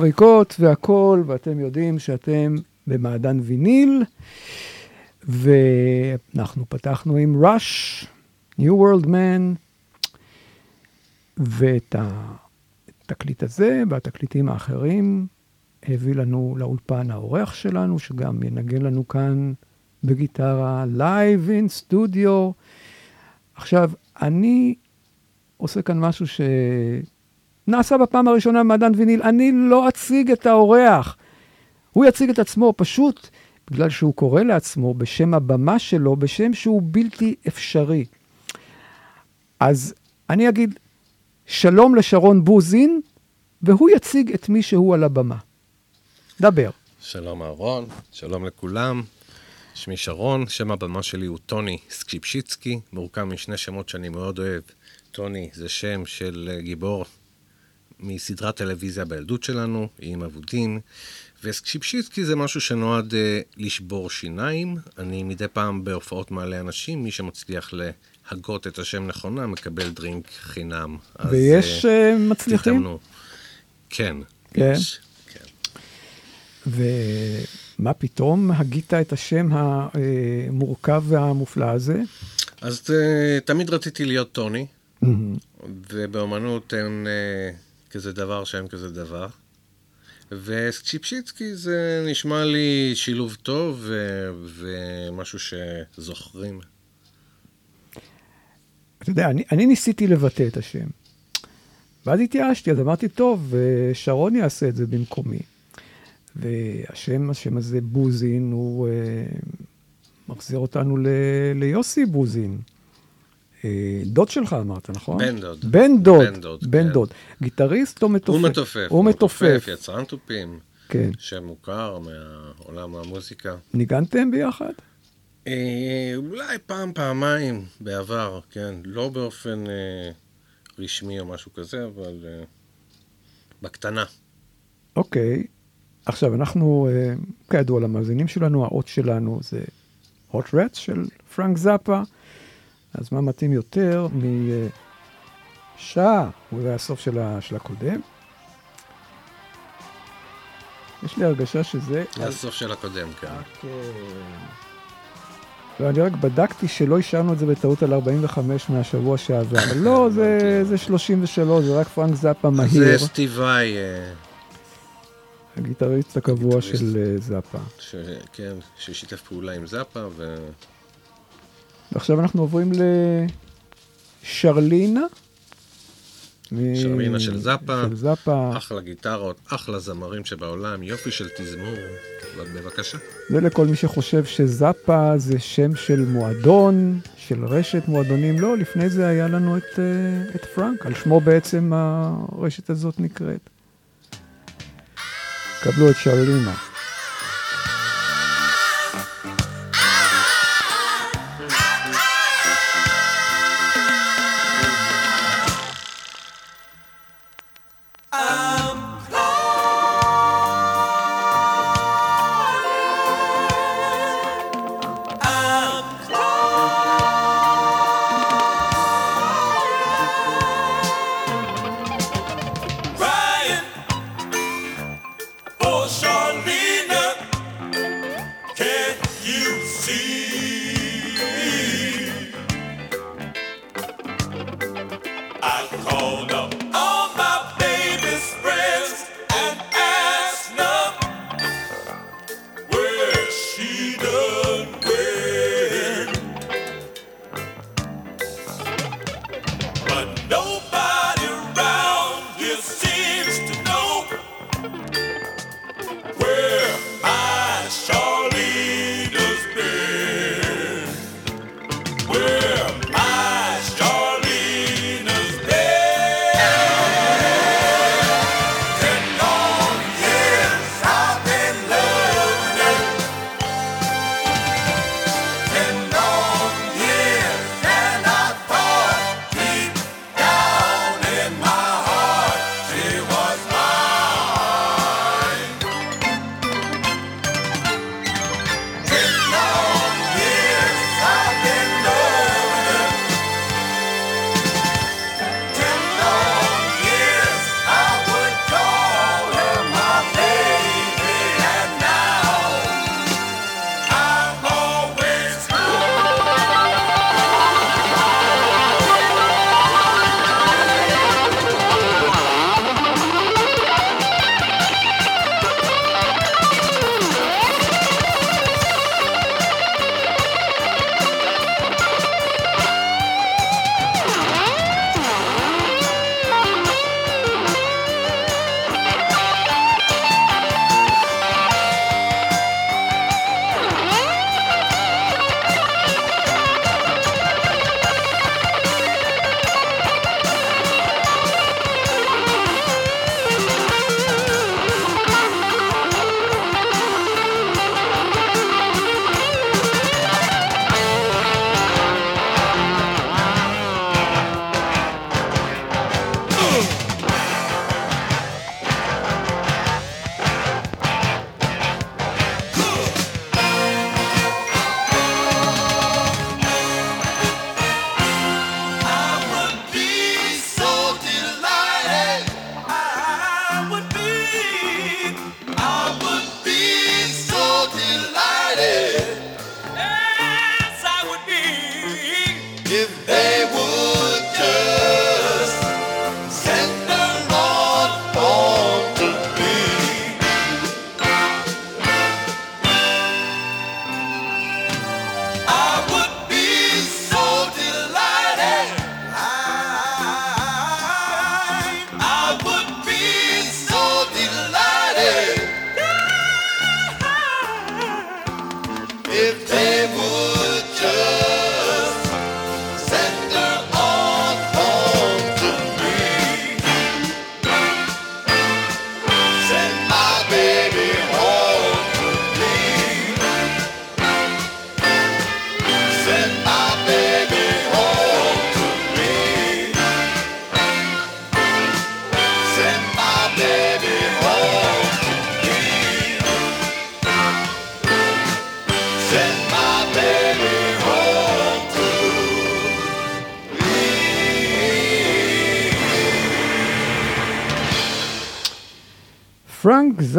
חריקות והכול, ואתם יודעים שאתם במעדן ויניל, ואנחנו פתחנו עם ראש, New World Man, ואת התקליט הזה והתקליטים האחרים הביא לנו לאולפן האורח שלנו, שגם ינגן לנו כאן בגיטרה Live in Studio. עכשיו, אני עושה כאן משהו ש... שנעשה בפעם הראשונה במעדן ויניל. אני לא אציג את האורח. הוא יציג את עצמו פשוט בגלל שהוא קורא לעצמו בשם הבמה שלו, בשם שהוא בלתי אפשרי. אז אני אגיד שלום לשרון בוזין, והוא יציג את מי שהוא על הבמה. דבר. שלום אהרון, שלום לכולם. שמי שרון, שם הבמה שלי הוא טוני סקשיפשיצקי, מורכב משני שמות שאני מאוד אוהב. טוני זה שם של אה, גיבור מסדרת טלוויזיה בילדות שלנו, עם אבודים, וסקשיפשיצקי זה משהו שנועד uh, לשבור שיניים. אני מדי פעם בהופעות מעלה אנשים, מי שמצליח להגות את השם נכונה מקבל דרינק חינם. ויש אז, uh, מצליחים? תתאמנו. כן, כן. יש. כן. ומה פתאום הגית את השם המורכב והמופלא הזה? אז uh, תמיד רציתי להיות טוני, mm-hmm. ובאמנות אין uh, כזה דבר שאין כזה דבר. וצ'יפשיצקי זה נשמע לי שילוב טוב. ומשהו שזוכרים. אתה יודע, אני, אני ניסיתי לבטא את השם. ואז התייאשתי, אז אמרתי, טוב, שרון יעשה את זה במקומי. והשם, השם הזה, בוזין, הוא אה, מחזיר אותנו ל, ליוסי בוזין. אה, דוד שלך אמרת, נכון? בן דוד. בן דוד. בן דוד, בן כן. דוד. גיטריסט או מתופף? הוא מתופף. הוא מתופף. יצרן תופים. כן. שם מוכר מעולם המוזיקה. ניגנתם ביחד? אה, אולי פעם, פעמיים בעבר, כן. לא באופן אה, רשמי או משהו כזה, אבל אה, בקטנה. אוקיי. עכשיו, אנחנו, אה, כידוע למאזינים שלנו, האות שלנו זה hot rats של פרנק זאפה. אז מה מתאים יותר משעה, אולי הסוף של, ה, של הקודם? יש לי הרגשה שזה... זה הסוף של הקודם, כן. כן. לא, אני רק בדקתי שלא השארנו את זה בטעות על 45 מהשבוע שעבר. לא, זה, זה 33, זה רק פרנק זאפה מהיר. זה סטיב וואי. אה, הגיטריסט הקבוע של אה, זאפה. כן, ששיתף פעולה עם זאפה, ו... ועכשיו אנחנו עוברים לשרלינה. שרלינה של זאפה, של זאפה. אחלה גיטרות, אחלה זמרים שבעולם, יופי של תזמור, בבקשה. זה לכל מי שחושב שזאפה זה שם של מועדון, של רשת מועדונים. לא, לפני זה היה לנו את, אה, את פרנק, על שמו בעצם הרשת הזאת נקראת. קבלו את שרלינה.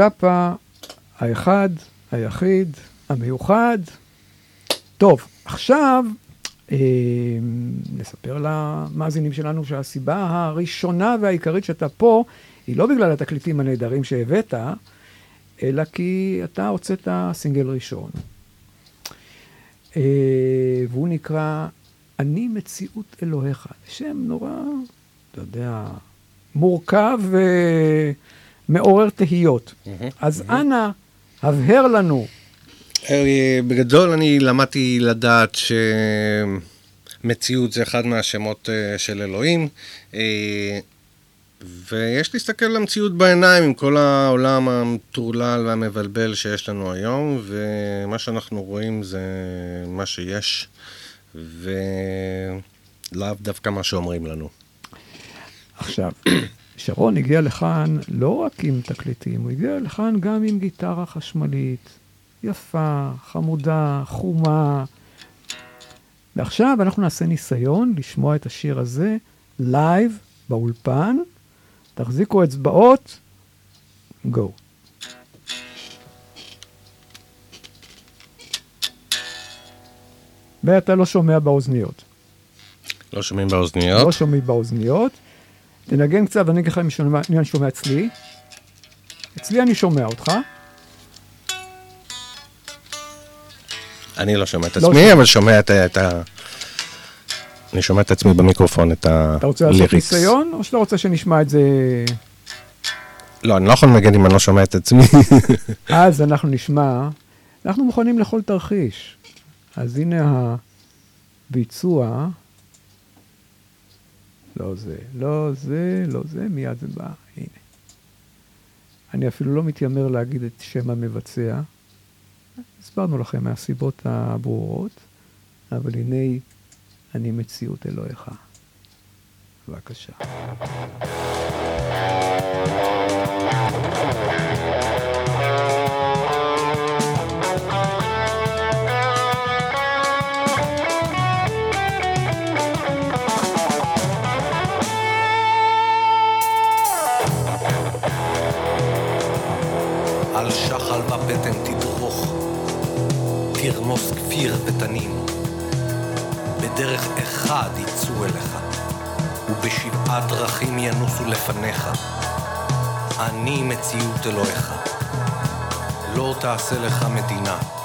זאפה האחד, היחיד, המיוחד. טוב, עכשיו אה, נספר למאזינים שלנו שהסיבה הראשונה והעיקרית שאתה פה, היא לא בגלל התקליטים הנהדרים שהבאת, אלא כי אתה הוצאת סינגל ראשון. אה, והוא נקרא אני מציאות אלוהיך. שם נורא, אתה יודע, מורכב ומעורר תהיות. אז אנא, הבהר לנו. אה, בגדול אני למדתי לדעת שמציאות זה אחד מהשמות אה, של אלוהים, אה, ויש להסתכל למציאות בעיניים עם כל העולם המטורלל והמבלבל שיש לנו היום, ומה שאנחנו רואים זה מה שיש, ולאו דווקא מה שאומרים לנו. עכשיו, שרון הגיע לכאן לא רק עם תקליטים, הוא הגיע לכאן גם עם גיטרה חשמלית, יפה, חמודה, חומה. ועכשיו אנחנו נעשה ניסיון לשמוע את השיר הזה לייב באולפן. תחזיקו אצבעות, גו. ואתה לא שומע באוזניות. לא שומעים באוזניות? לא שומעים באוזניות. תנגן קצת ואני אגיד לך אם אני שומע אצלי. אצלי אני שומע אותך. אני לא שומע את לא עצמי, שומע. אבל שומע את ה- את ה... אני שומע את עצמי במיקרופון, את אתה רוצה לעשות הליריקס. ניסיון, או שאתה רוצה שנשמע את זה... לא, אני לא יכול לנגן אם אני לא שומע את עצמי. אז אנחנו נשמע, אנחנו מוכנים לכל תרחיש. אז הנה הביצוע. לא זה, לא זה, לא זה, מיד זה בא, הנה. אני אפילו לא מתיימר להגיד את שם המבצע. הסברנו לכם מהסיבות הברורות, אבל הנה אני מציאות אלוהיך. בבקשה. כפיר ותנין. בדרך אחד יצאו אליך, ובשבעה דרכים ינוסו לפניך. אני מציאות אלוהיך. לא תעשה לך מדינה.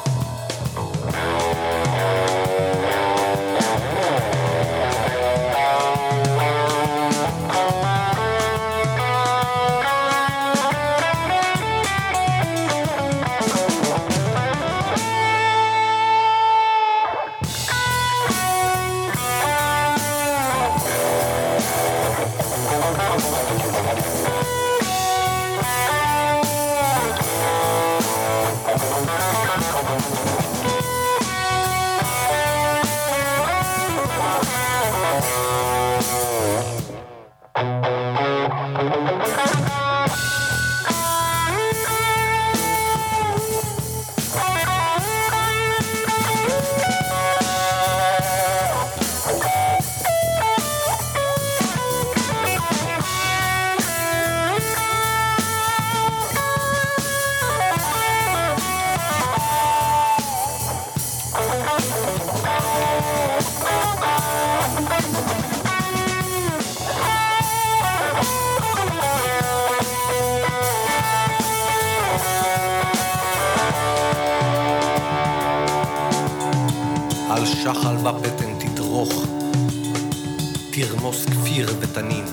בפטן תדרוך, תרמוס כפיר ותנין.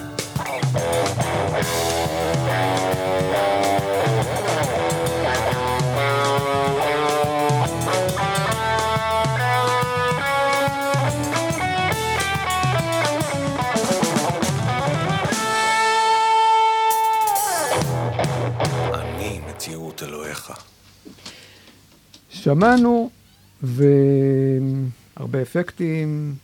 שמענו, והרבה אפקטים,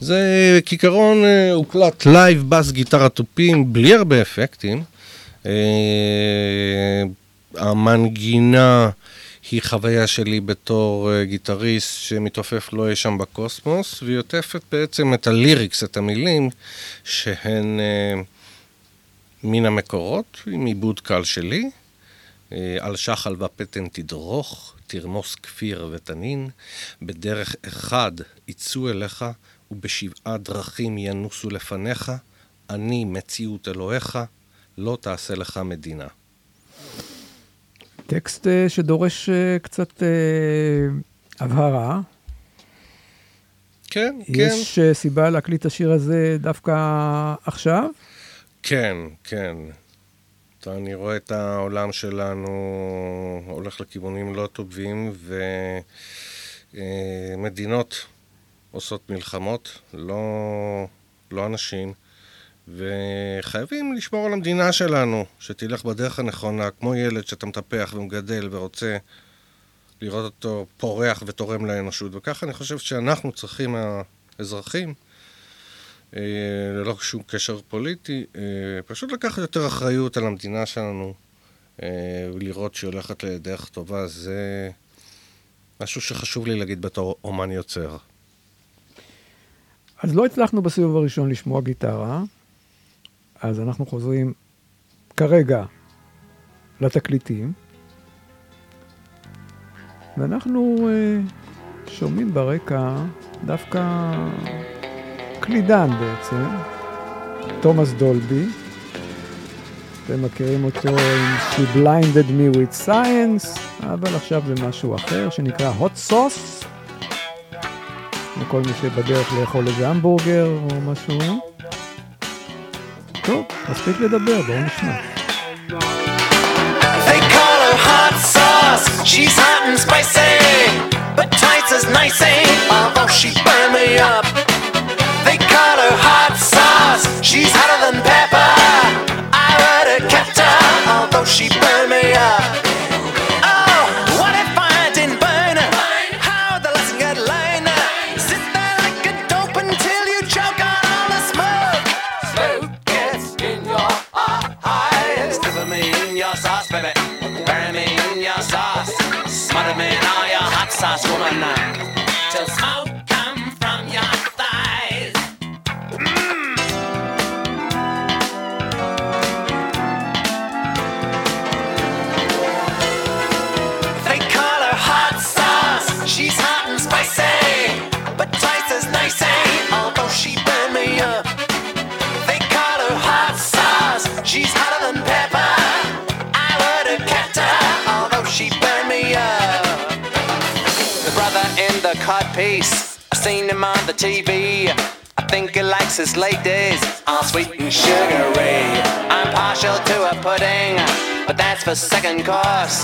זה כעיקרון אה, הוקלט לייב בס גיטרה תופים בלי הרבה אפקטים. אה, המנגינה היא חוויה שלי בתור אה, גיטריסט שמתעופף לו אי שם בקוסמוס, והיא עוטפת בעצם את הליריקס, את המילים, שהן מן המקורות, עם עיבוד קל שלי. אה, על שחל ופטן תדרוך, תרמוס כפיר ותנין, בדרך אחד יצאו אליך, ובשבעה דרכים ינוסו לפניך, אני מציאות אלוהיך, לא תעשה לך מדינה. טקסט אה, שדורש אה, קצת הבהרה. כן, כן. יש סיבה להקליט את השיר הזה דווקא עכשיו? כן, כן. אני רואה את העולם שלנו הולך לכיוונים לא טובים, ומדינות עושות מלחמות, לא, לא אנשים, וחייבים לשמור על המדינה שלנו, שתלך בדרך הנכונה, כמו ילד שאתה מטפח ומגדל ורוצה לראות אותו פורח ותורם לאנושות, וככה אני חושב שאנחנו צריכים, האזרחים, ללא שום קשר פוליטי, אה, פשוט לקחת יותר אחריות על המדינה שלנו אה, ולראות שהיא הולכת לדרך טובה, זה משהו שחשוב לי להגיד בתור אומן יוצר. אז לא הצלחנו בסיבוב הראשון לשמוע גיטרה, אז אנחנו חוזרים כרגע לתקליטים, ואנחנו אה, שומעים ברקע דווקא קלידן בעצם, תומאס דולבי. אתם מכירים אותו עם She Blinded Me with Science, אבל עכשיו זה משהו אחר שנקרא Hot Sauce. לכל מי שבדרך לאכול איזה המבורגר או משהו. טוב, מספיק לדבר, בואו נשמע. She's hot and spicy, but twice as nicey. Although she burned me up. They call her hot sauce. She's hotter than pepper. I would have kept her, although she burned me up. Oh, what if I didn't burn her? How the lesson get? Sit there like a dope until you choke on all the smoke. Smoke gets in your eyes. Me in your sauce, baby. Bury me in your sauce. Smother me in all your hot sauce, woman. Smoke seen him on the TV. I think he likes his ladies all sweet and sugary. I'm partial to a pudding, but that's for second course.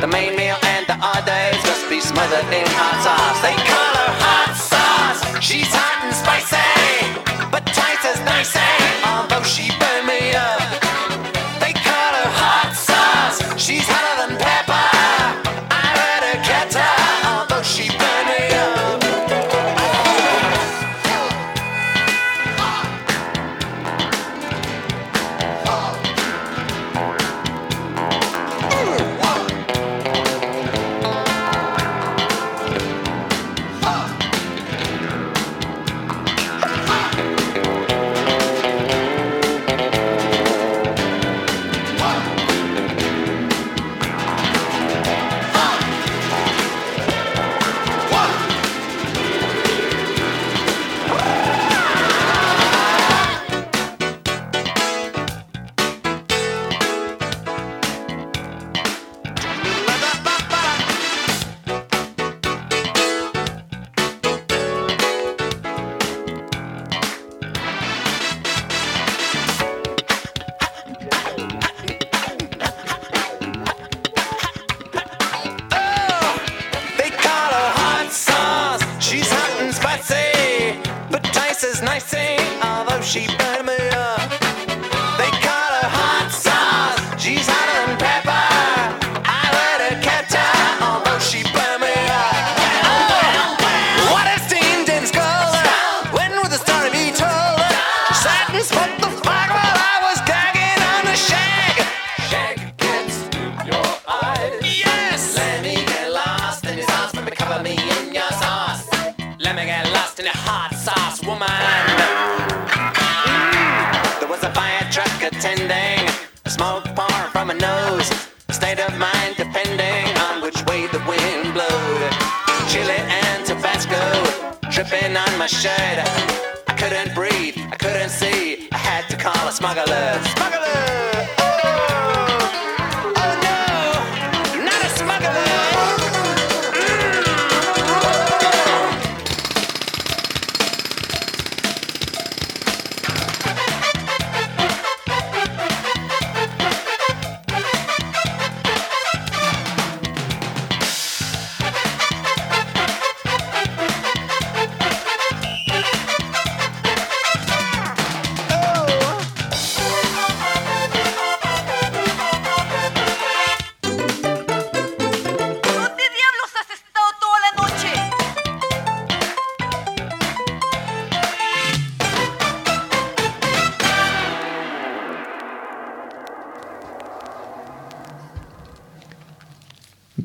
The main meal and the others must be smothered in hot sauce. They call her hot sauce. She's hot and spicy, but twice as nicey. Although she burned me up.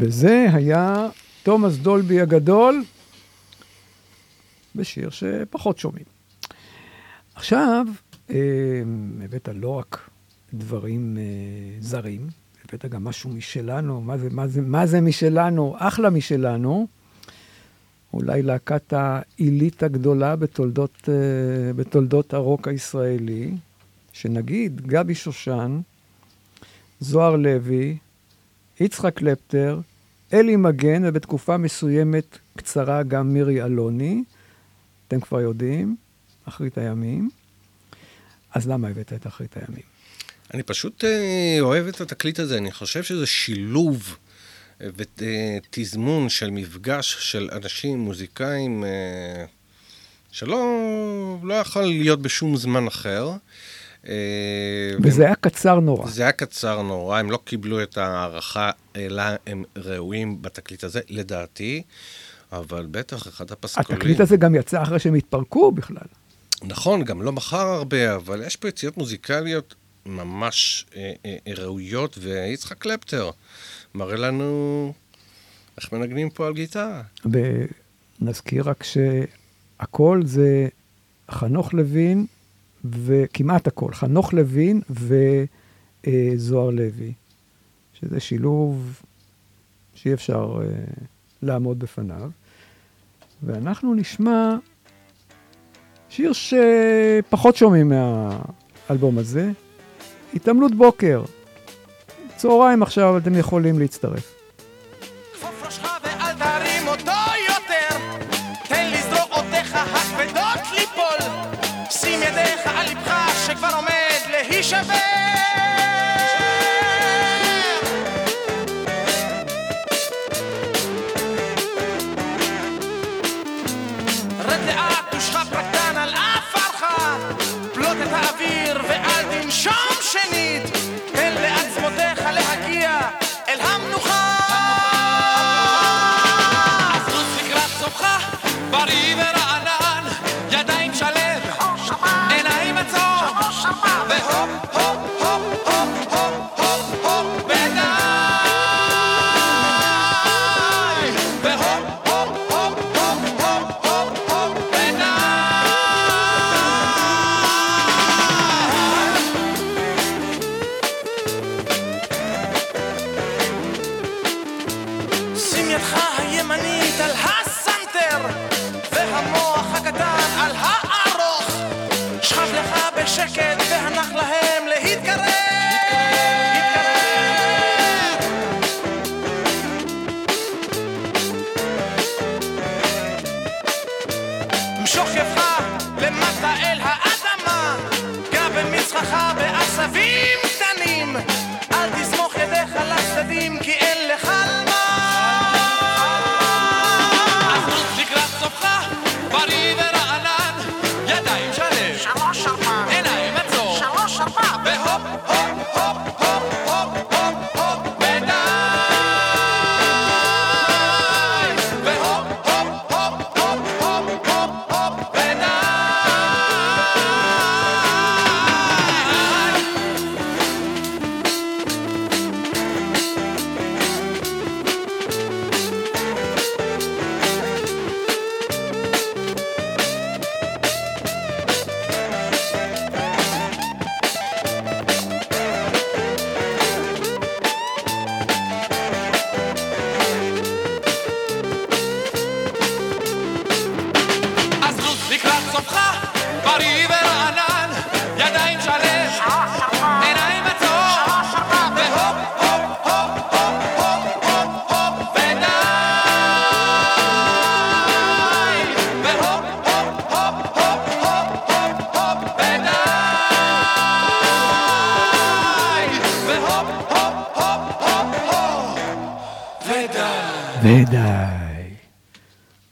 וזה היה תומאס דולבי הגדול, בשיר שפחות שומעים. עכשיו, אה, הבאת לא רק דברים אה, זרים, הבאת גם משהו משלנו, מה זה, מה, זה, מה זה משלנו? אחלה משלנו. אולי להקת העילית הגדולה בתולדות, אה, בתולדות הרוק הישראלי, שנגיד גבי שושן, זוהר לוי, יצחק קלפטר, אלי מגן, ובתקופה מסוימת קצרה גם מירי אלוני, אתם כבר יודעים, אחרית הימים. אז למה הבאת את אחרית הימים? אני פשוט אה, אוהב את התקליט הזה, אני חושב שזה שילוב אה, ותזמון של מפגש של אנשים, מוזיקאים, אה, שלא לא יכול להיות בשום זמן אחר. אה, וזה היה קצר נורא. זה היה קצר נורא, הם לא קיבלו את ההערכה, אלא הם ראויים בתקליט הזה, לדעתי, אבל בטח אחד הפסקולים. התקליט הזה גם יצא אחרי שהם התפרקו בכלל. נכון, גם לא מכר הרבה, אבל יש פה יציאות מוזיקליות ממש אה, אה, אה, ראויות, ויצחק קלפטר מראה לנו איך מנגנים פה על גיטרה. ונזכיר רק שהכל זה חנוך לוין, וכמעט הכל, חנוך לוין וזוהר לוי, שזה שילוב שאי אפשר אה, לעמוד בפניו. ואנחנו נשמע שיר שפחות שומעים מהאלבום הזה, התעמלות בוקר. צהריים עכשיו, אתם יכולים להצטרף.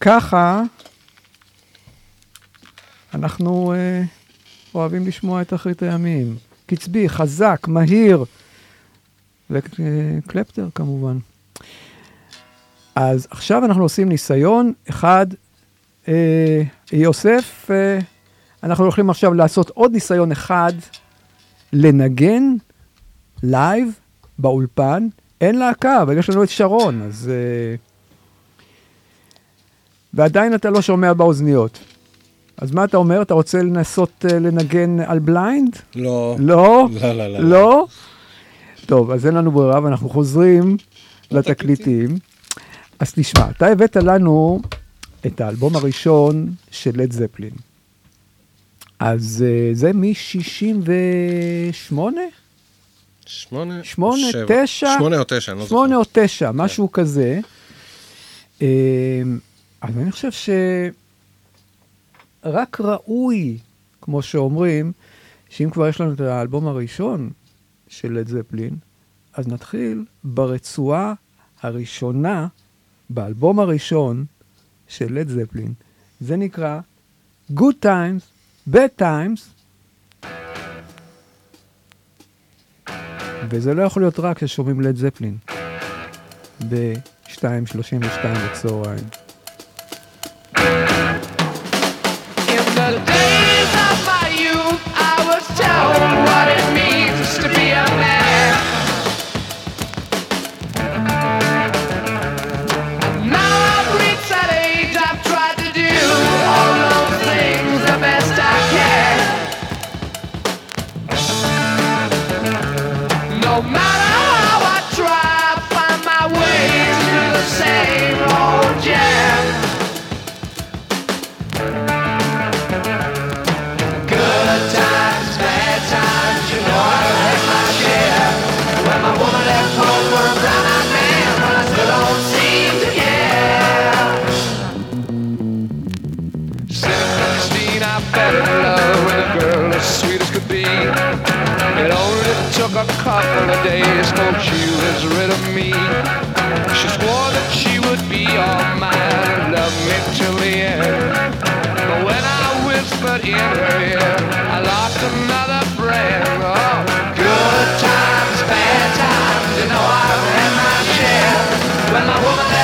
ככה אנחנו אה, אוהבים לשמוע את אחרית הימים. קצבי, חזק, מהיר, וקלפטר כמובן. אז עכשיו אנחנו עושים ניסיון אחד. אה, יוסף, אה, אנחנו הולכים עכשיו לעשות עוד ניסיון אחד, לנגן לייב באולפן. אין להקה, אבל יש לנו את שרון, אז... אה, ועדיין אתה לא שומע באוזניות. אז מה אתה אומר? אתה רוצה לנסות אה, לנגן על בליינד? לא. לא? לא, לא, לא. לא? טוב, אז אין לנו ברירה ואנחנו חוזרים לתקליטים. אז תשמע, אתה הבאת לנו את האלבום הראשון של לד זפלין. אז uh, זה מ-68? שמונה? שמונה. תשע? שמונה או תשע, אני לא זוכר. שמונה או תשע, משהו כזה. אז אני חושב שרק ראוי, כמו שאומרים, שאם כבר יש לנו את האלבום הראשון של לד זפלין, אז נתחיל ברצועה הראשונה, באלבום הראשון של לד זפלין. זה נקרא Good Times, Bad Times, וזה לא יכול להיות רק כששומעים לד זפלין ב-2.32 בצהריים. Days of my youth, I was told what it means to be a man. Sixteen, I fell in love with a girl as sweet as could be. It only took a couple of days, folks, she was rid of me. She swore that she would be all mine and love me till the end. But when I whispered in her ear, I lost another friend. Oh, good times, bad times, you know I've had my share. When my woman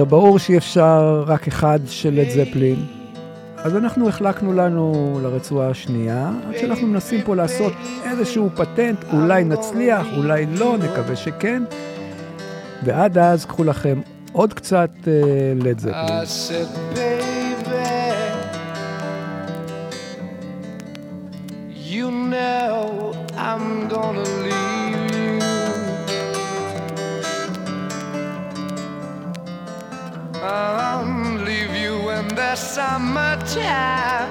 טוב, ברור שאי אפשר רק אחד של לד זפלין, אז אנחנו החלקנו לנו לרצועה השנייה, עד שאנחנו מנסים פה לעשות איזשהו פטנט, אולי נצליח, אולי לא, נקווה שכן, ועד אז קחו לכם עוד קצת לד זפלין. You know I'm gonna leave the summertime.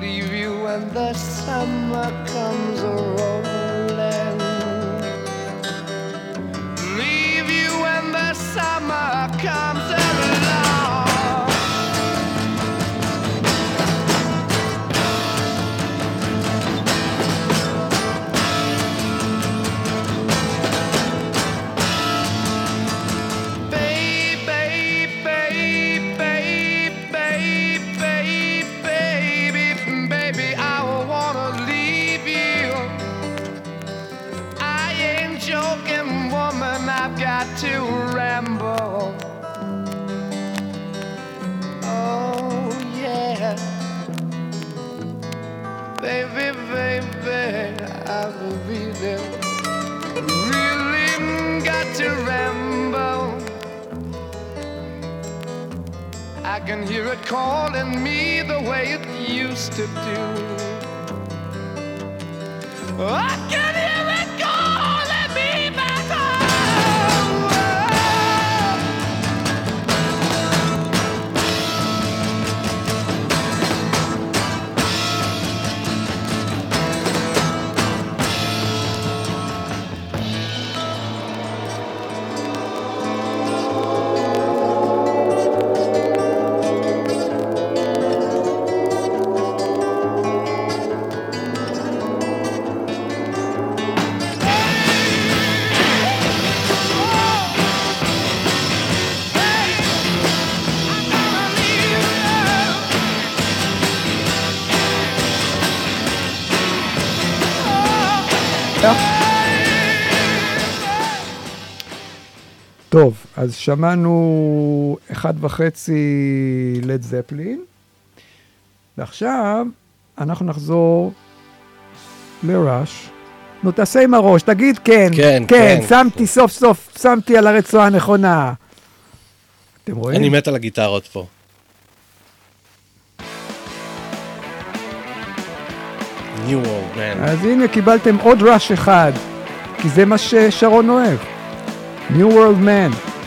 leave you when the summer comes a I can hear it calling me the way it used to do. I can אז שמענו אחד וחצי לד זפלין, ועכשיו אנחנו נחזור לראש. נו, תעשה עם הראש, תגיד כן, כן, כן, כן. שמתי סוף סוף, שמתי על הרצועה הנכונה. אתם רואים? אני מת על הגיטרות פה. New World Man. אז הנה, קיבלתם עוד ראש אחד, כי זה מה ששרון אוהב. New World Man.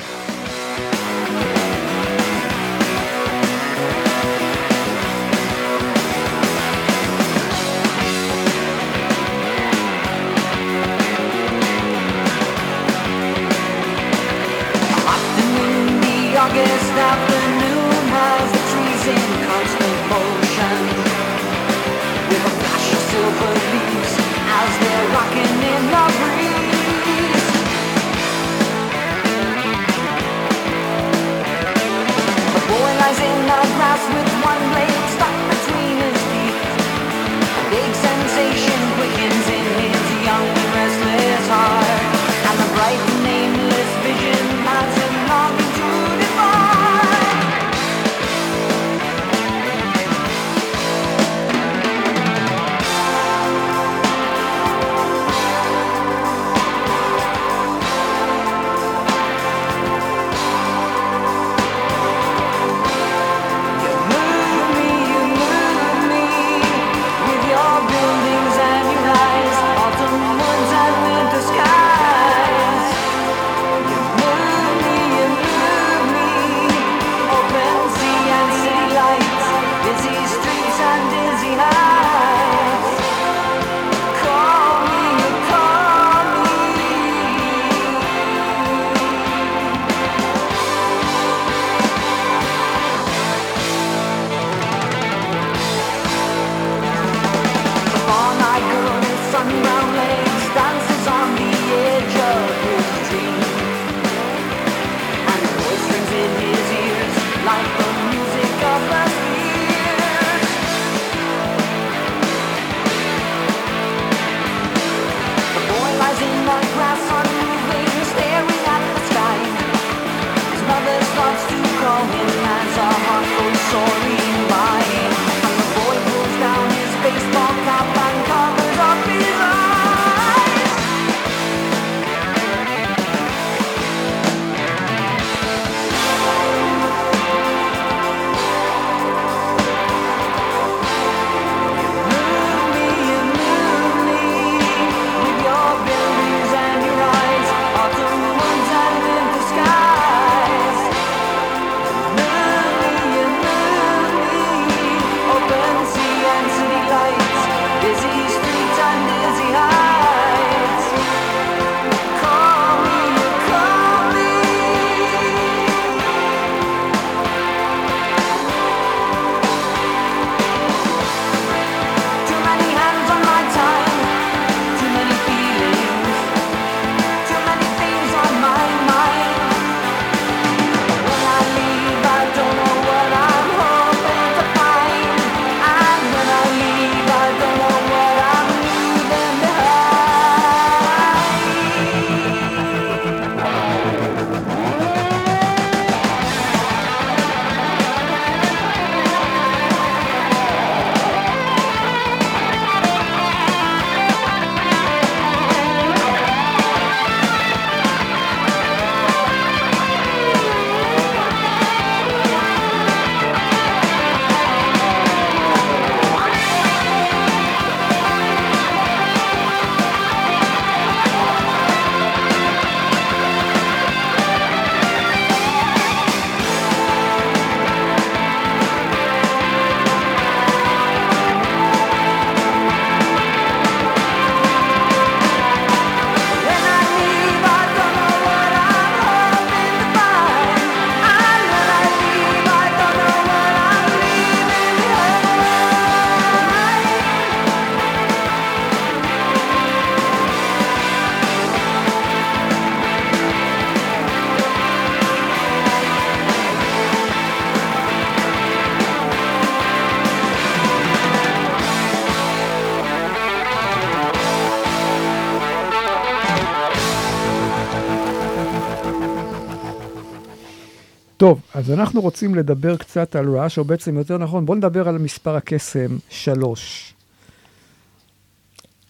טוב, אז אנחנו רוצים לדבר קצת על ראש, או בעצם יותר נכון, בואו נדבר על מספר הקסם שלוש.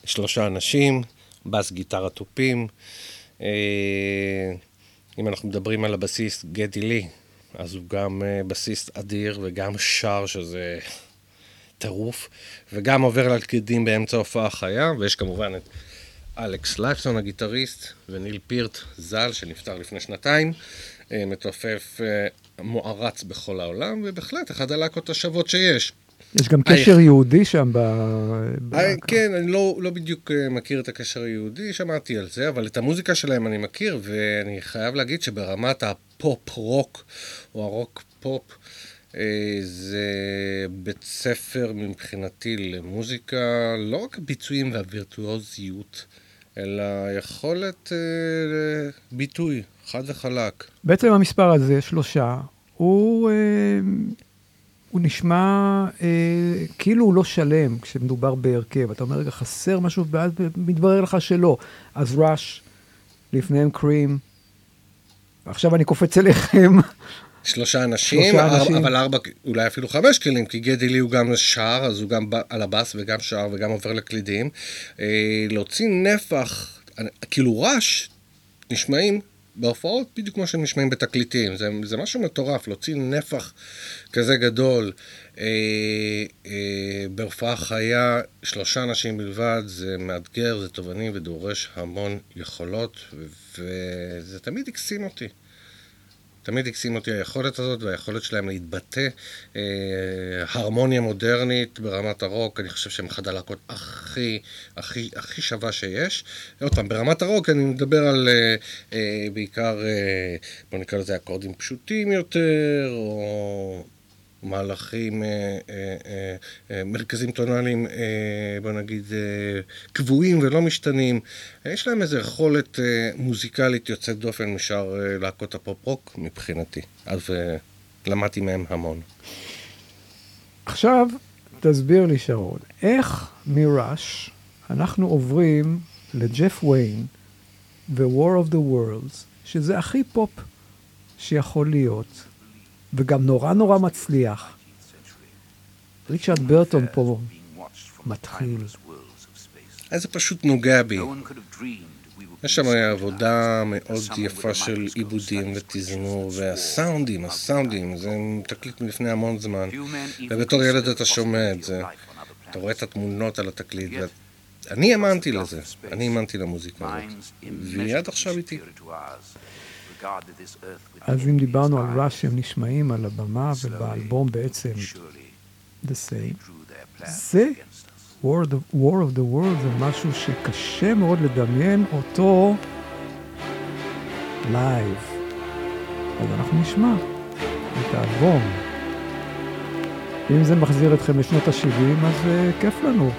שלושה אנשים, בס גיטרה תופים. אה, אם אנחנו מדברים על הבסיס גדי לי, אז הוא גם אה, בסיסט אדיר וגם שר, שזה טירוף, וגם עובר לקלידים באמצע הופעה חיה, ויש כמובן את אלכס לייפסון הגיטריסט, וניל פירט ז"ל, שנפטר לפני שנתיים, מתופף אה, מוערץ בכל העולם, ובהחלט אחת הלהקות השוות שיש. יש גם קשר יהודי שם ב... ב- אה, כן, אני לא, לא בדיוק אה, מכיר את הקשר היהודי, שמעתי על זה, אבל את המוזיקה שלהם אני מכיר, ואני חייב להגיד שברמת הפופ-רוק, או הרוק-פופ, אה, זה בית ספר מבחינתי למוזיקה, לא רק הביצועים והווירטואוזיות, אלא יכולת אה, ביטוי, חד וחלק. בעצם המספר הזה, שלושה, הוא, אה, הוא נשמע אה, כאילו הוא לא שלם כשמדובר בהרכב. אתה אומר, רגע, חסר משהו, ואז מתברר לך שלא. אז ראש, לפניהם קרים, ועכשיו אני קופץ אליכם. שלושה אנשים, שלושה ארבע, אנשים. אבל ארבע, אולי אפילו חמש כלים, כי גדי לי הוא גם שר, אז הוא גם על הבאס וגם שר וגם עובר לקלידים. אה, להוציא נפח, כאילו רעש, נשמעים בהופעות בדיוק כמו שהם נשמעים בתקליטים. זה, זה משהו מטורף, להוציא נפח כזה גדול אה, אה, בהופעה חיה, שלושה אנשים בלבד, זה מאתגר, זה תובעני ודורש המון יכולות, וזה תמיד הקסים אותי. תמיד הקסים אותי היכולת הזאת והיכולת שלהם להתבטא. אה, הרמוניה מודרנית ברמת הרוק, אני חושב שהם אחת הלהקות הכי, הכי, הכי שווה שיש. עוד פעם, ברמת הרוק אני מדבר על אה, אה, בעיקר, אה, בוא נקרא לזה אקורדים פשוטים יותר, או מהלכים, אה, אה, אה, מרכזים טונאליים, בוא נגיד, קבועים ולא משתנים. יש להם איזו יכולת מוזיקלית יוצאת דופן משאר להקות הפופ-רוק מבחינתי. אז למדתי מהם המון. עכשיו, תסביר לי, שרון, איך מראש אנחנו עוברים לג'ף ויין ו-War of the Worlds, שזה הכי פופ שיכול להיות, וגם נורא נורא מצליח. ריצ'רד ברטון פה מתחיל. אז זה פשוט נוגע בי. יש שם עבודה מאוד יפה של עיבודים ותזמור, והסאונדים, הסאונדים, זה תקליט מלפני המון זמן. ובתור ילד אתה שומע את זה, אתה רואה את התמונות על התקליט, ואני האמנתי לזה, אני האמנתי למוזיקה הזאת, והיא עכשיו איתי. אז אם דיברנו על ראש שהם נשמעים על הבמה ובאלבום בעצם The Same, זה War of, the, War of the World זה משהו שקשה מאוד לדמיין אותו לייב. אז אנחנו נשמע את האלבום. אם זה מחזיר אתכם לשנות ה-70, אז uh, כיף לנו.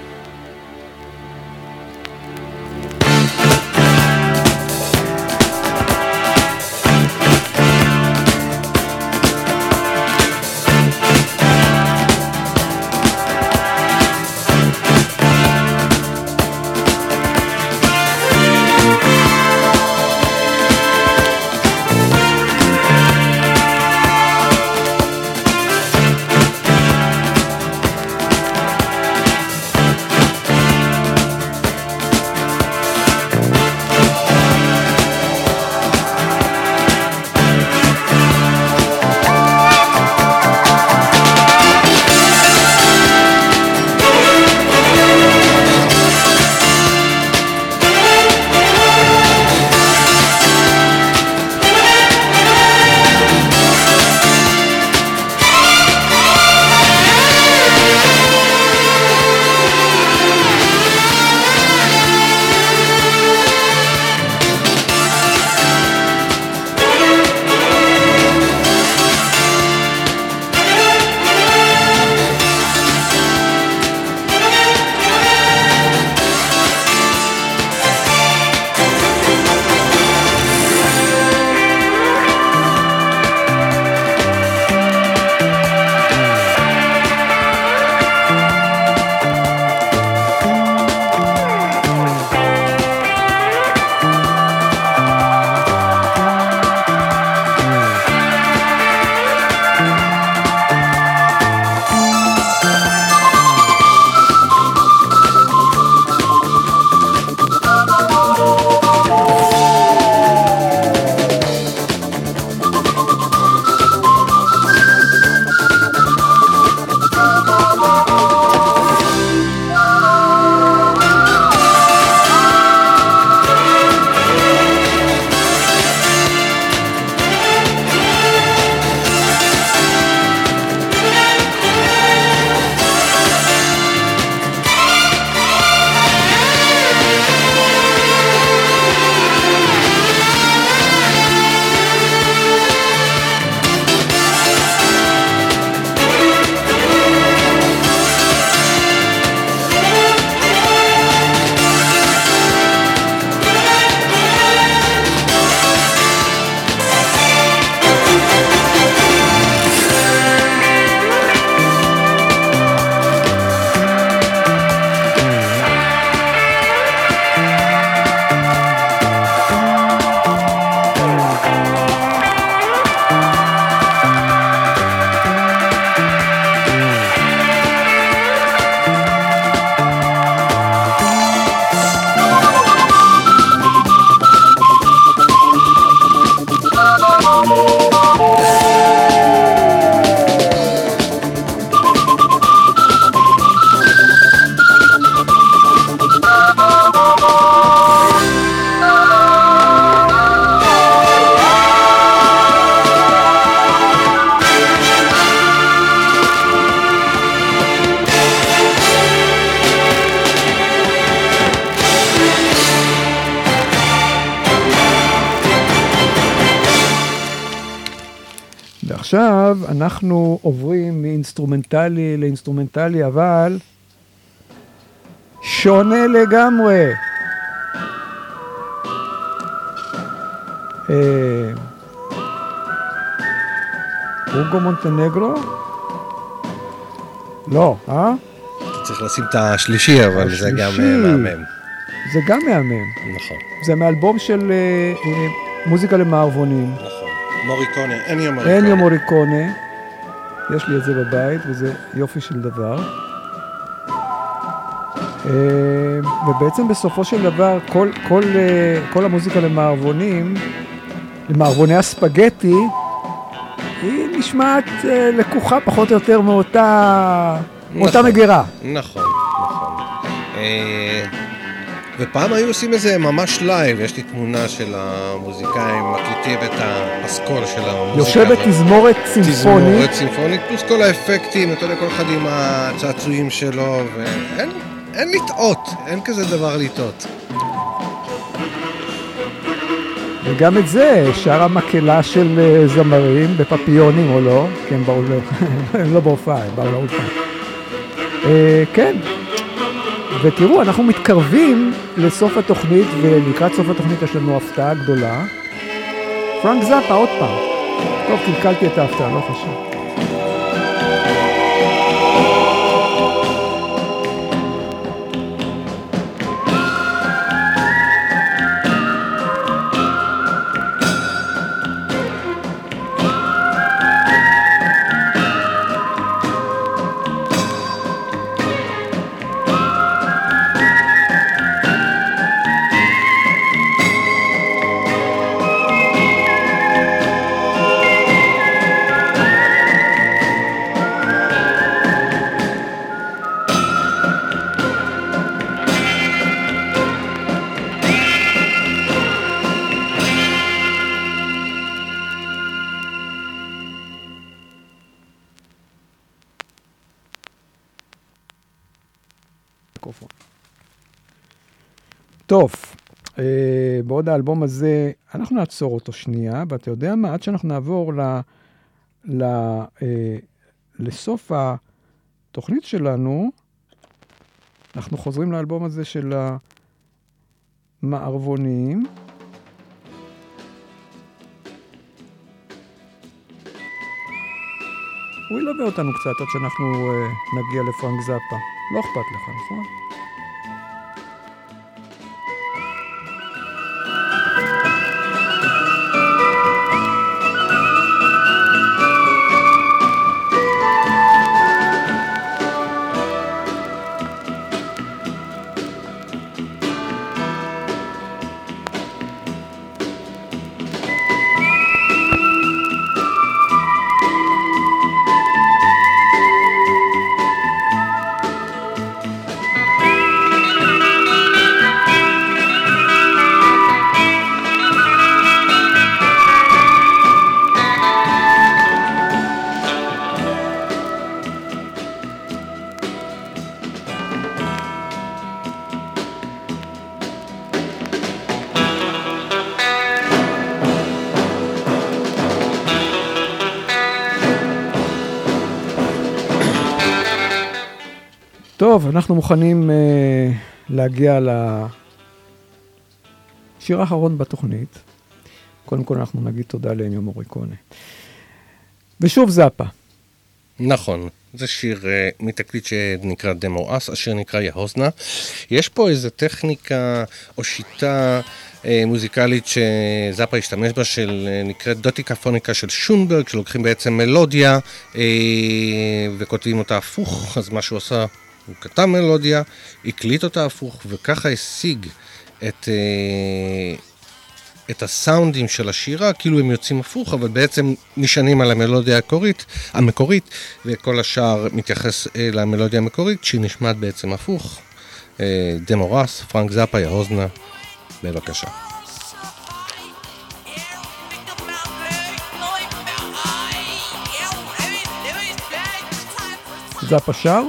עכשיו אנחנו עוברים מאינסטרומנטלי לאינסטרומנטלי, אבל שונה לגמרי. אה, הוגו מונטנגרו? לא, אה? צריך לשים את השלישי, אבל זה גם. אה, מהמם. זה גם מהמם. נכון, זה מאלבום של אה, אה, מוזיקה למערבונים. נכון. מוריקונה, אניו מוריקונה. אניו מוריקונה, יש לי את זה בבית, וזה יופי של דבר. אה, ובעצם בסופו של דבר, כל, כל, אה, כל המוזיקה למערבונים, למערבוני הספגטי, היא נשמעת אה, לקוחה פחות או יותר מאותה, מאותה נכון. מגירה. נכון, נכון. ופעם היו עושים את זה ממש לייב, יש לי תמונה של המוזיקאים מקליטים את הפסקול של המוזיקה. יושבת. תזמורת סימפונית, תזמורת סימפונית, פלוס כל האפקטים, אתה יודע, כל אחד עם הצעצועים שלו, ואין אין לטעות, אין כזה דבר לטעות. וגם את זה שרה מקהלה של אה, זמרים בפפיונים או לא, כי הם באו, לא בהופעה, הם באו לאולפן. כן, ותראו, אנחנו מתקרבים לסוף התוכנית, ולקראת סוף התוכנית יש לנו הפתעה גדולה. פרנק זאפה, עוד פעם. טוב, קלקלתי את ההפתעה, לא חשוב. בעוד האלבום הזה, אנחנו נעצור אותו שנייה, ואתה יודע מה? עד שאנחנו נעבור ל, ל, אה, לסוף התוכנית שלנו, אנחנו חוזרים לאלבום הזה של המערבונים. הוא ילווה אותנו קצת עד שאנחנו אה, נגיע לפרנק זאפה. לא אכפת לך, נכון? טוב, אנחנו מוכנים uh, להגיע לשיר האחרון בתוכנית. קודם כל אנחנו נגיד תודה לאניו מוריקונה. ושוב זאפה. נכון, זה שיר uh, מתקליט שנקרא דמו אס, השיר נקרא יהוזנה. יש פה איזו טכניקה או שיטה uh, מוזיקלית שזאפה השתמש בה, של uh, נקראת דוטיקה פוניקה של שונברג, שלוקחים בעצם מלודיה uh, וכותבים אותה הפוך, אז מה שהוא עשה, הוא כתב מלודיה, הקליט אותה הפוך, וככה השיג את... Uh, את הסאונדים של השירה, כאילו הם יוצאים הפוך, אבל בעצם נשענים על המלודיה המקורית, המקורית, וכל השאר מתייחס אה, למלודיה המקורית, שהיא נשמעת בעצם הפוך. אה, דמורס, פרנק זאפה, יהוזנה, בבקשה. זאפה שר?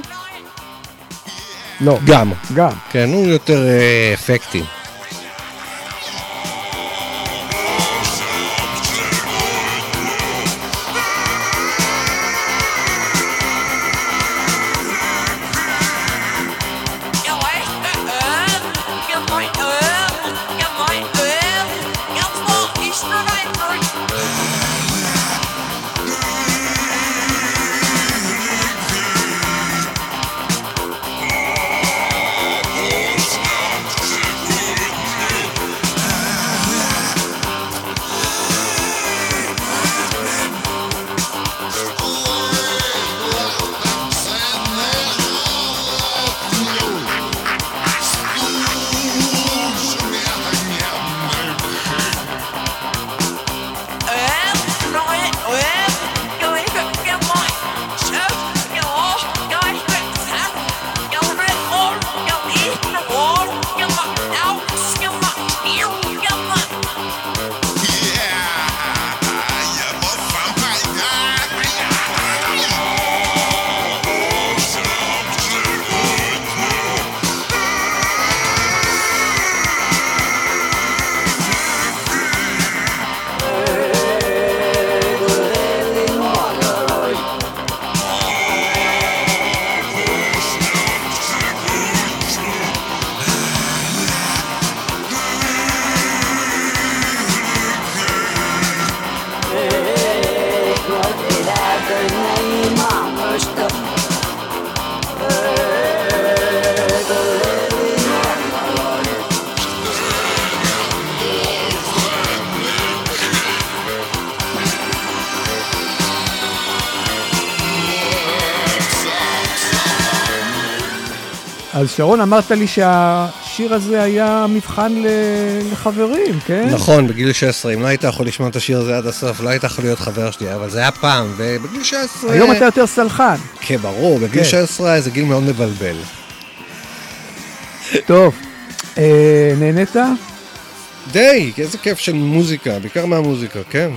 לא. גם. גם. כן, הוא יותר אה, אפקטי. אז שרון, אמרת לי שהשיר הזה היה מבחן לחברים, כן? נכון, בגיל 16, אם לא היית יכול לשמוע את השיר הזה עד הסוף, לא היית יכול להיות חבר שלי, אבל זה היה פעם, ובגיל 16... היום אתה יותר סלחן. כן, ברור, בגיל כן. 16 זה גיל מאוד מבלבל. טוב, אה, נהנית? די, איזה כיף של מוזיקה, בעיקר מהמוזיקה, כן.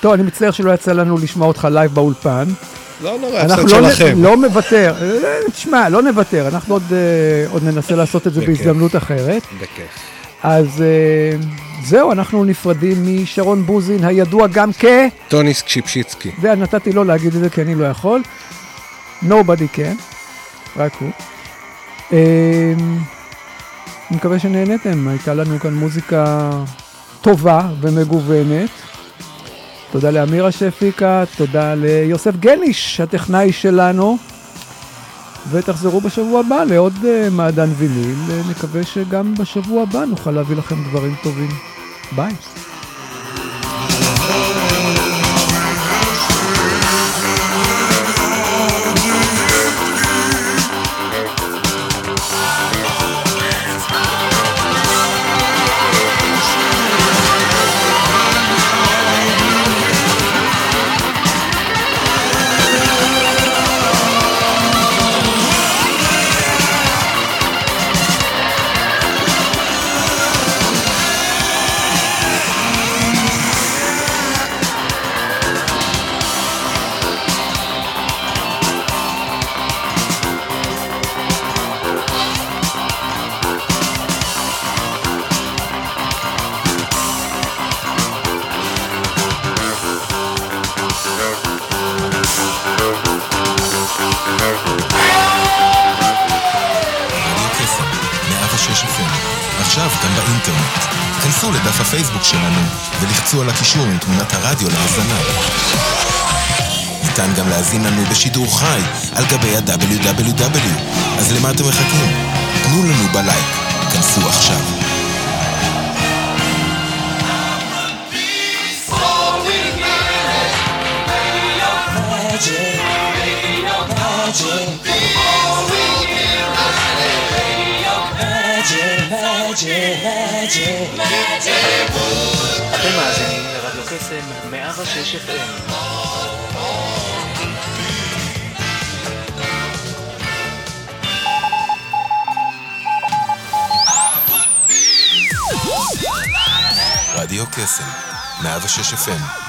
טוב, אני מצטער שלא יצא לנו לשמוע אותך לייב באולפן. לא נורא, אנחנו הפסד לא, שלכם. לא מוותר, אה, תשמע, לא נוותר, אנחנו עוד, אה, ננסה לעשות את זה. בהזדמנות אחרת. בכיף. אז אה, זהו, אנחנו נפרדים משרון בוזין, הידוע גם כ... טוני סקשיפשיצקי. ונתתי לו להגיד את זה כי אני לא יכול. nobody can, רק הוא. אני מקווה שנהניתם, הייתה לנו כאן מוזיקה טובה ומגוונת. תודה לאמירה שהפיקה, תודה ליוסף גליש, הטכנאי שלנו. ותחזרו בשבוע הבא לעוד uh, מעדן ויניל, uh, נקווה שגם בשבוע הבא נוכל להביא לכם דברים טובים. ביי. בשידור חי על גבי ה-WW. אז למה אתם מחכים? תנו לנו בלייק. כנסו עכשיו. אתם מאזינים לרדיו קסם 106 FM. רדיו קסם, 106 FM.